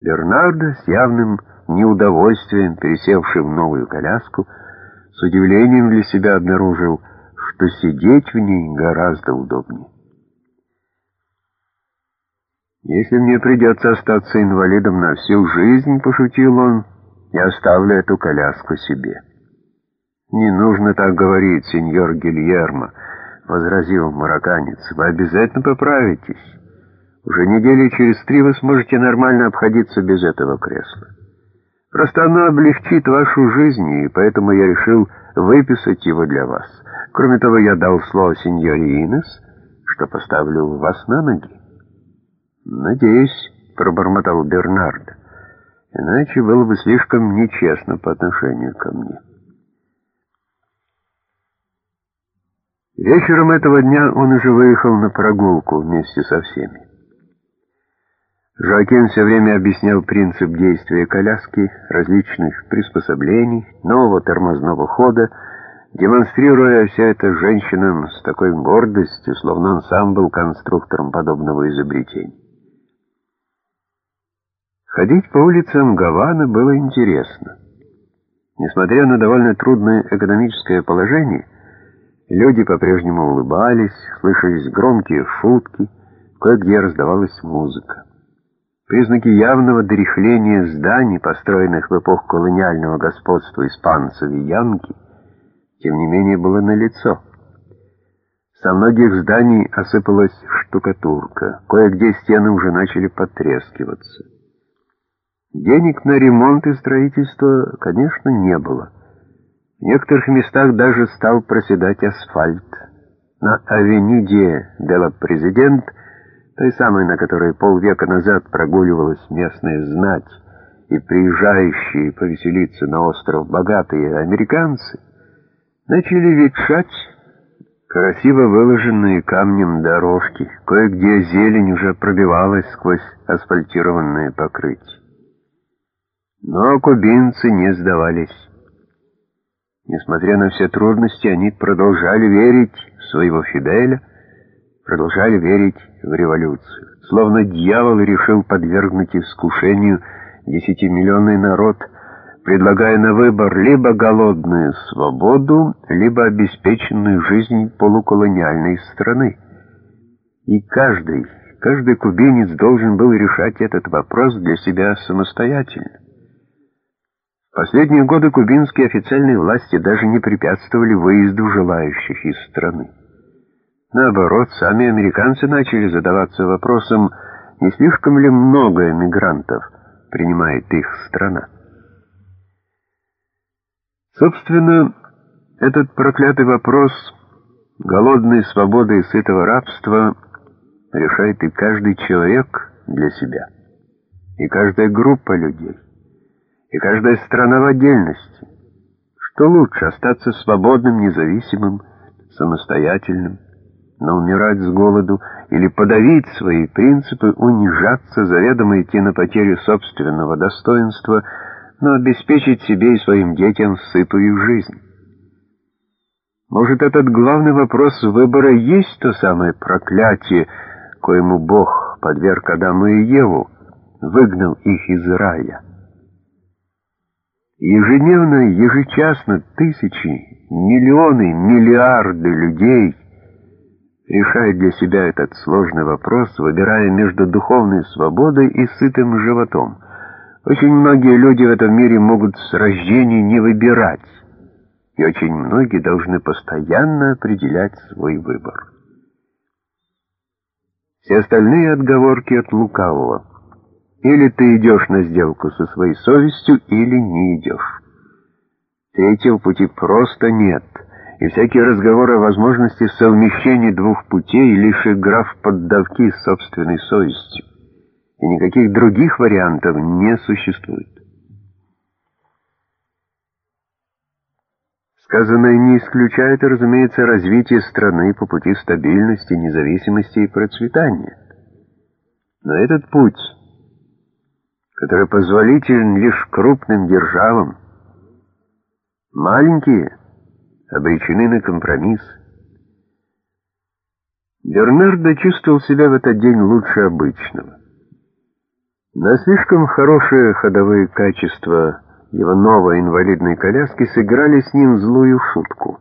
Бернардо с явным неудовольствием, пересевший в новую коляску, с удивлением для себя обнаружил, что сидеть в ней гораздо удобнее. «Если мне придется остаться инвалидом на всю жизнь, — пошутил он, — я оставлю эту коляску себе». «Не нужно так говорить, сеньор Гильермо», — возразил марокканец. «Вы обязательно поправитесь. Уже недели через три вы сможете нормально обходиться без этого кресла. Просто оно облегчит вашу жизнь, и поэтому я решил выписать его для вас. Кроме того, я дал слово сеньоре Инес, что поставлю вас на ноги. «Надеюсь», — пробормотал Бернард, — «иначе было бы слишком нечестно по отношению ко мне». Вечером этого дня он уже выехал на прогулку вместе со всеми. Жоакин все время объяснял принцип действия коляски, различных приспособлений, нового тормозного хода, демонстрируя все это женщинам с такой гордостью, словно он сам был конструктором подобного изобретения. Ходить по улицам Гаваны было интересно. Несмотря на довольно трудное экономическое положение, люди по-прежнему улыбались, слышались громкие шутки, кое-где раздавалась музыка. Признаки явного дряхления зданий, построенных в эпоху колониального господства испанцев и янки, тем не менее было налицо. Со многих зданий осыпалась штукатурка, кое-где стены уже начали потрескиваться. Денег на ремонт и строительство, конечно, не было. В некоторых местах даже стал проседать асфальт. На авениде Дела Президент той самой, на которой полвека назад прогуливалась местная знать, и приезжающие повеселиться на остров богатые американцы, начали ветшать красиво выложенные камнем дорожки, кое-где зелень уже пробивалась сквозь асфальтированное покрытие. Но кубинцы не сдавались. Несмотря на все трудности, они продолжали верить в своего Фиделя, продолжали верить в революцию. Словно дьявол решил подвергнуть искушению десятимиллионный народ, предлагая на выбор либо голодную свободу, либо обеспеченную жизнь полуколониальной страны. И каждый, каждый кубинец должен был решать этот вопрос для себя самостоятельно. В последние годы кубинские официальные власти даже не препятствовали выезду желающих из страны. Наоборот, сами американцы начали задаваться вопросом, не слишком ли много эмигрантов принимает их страна. Собственно, этот проклятый вопрос голодной свободы и сытого рабства решает и каждый человек для себя, и каждая группа людей, и каждая страна в отдельности. Что лучше, остаться свободным, независимым, самостоятельным, но умирать с голоду или подавить свои принципы, унижаться, заведомо идти на потерю собственного достоинства, но обеспечить себе и своим детям сытую жизнь. Может, этот главный вопрос выбора есть то самое проклятие, коему Бог подверг Адаму и Еву, выгнал их из рая. Ежедневно, ежечасно тысячи, миллионы, миллиарды людей — решает для себя этот сложный вопрос, выбирая между духовной свободой и сытым животом. Очень многие люди в этом мире могут с рождения не выбирать, и очень многие должны постоянно определять свой выбор. Все остальные отговорки от лукавого. Или ты идешь на сделку со своей совестью, или не идешь. Третьего пути просто нет — и всякие разговоры о возможности совмещения двух путей лишь игра в поддавки собственной совестью. И никаких других вариантов не существует. Сказанное не исключает, разумеется, развитие страны по пути стабильности, независимости и процветания. Но этот путь, который позволителен лишь крупным державам, маленькие — обречены на компромисс. Бернардо чувствовал себя в этот день лучше обычного. На слишком хорошие ходовые качества его новой инвалидной коляски сыграли с ним злую шутку.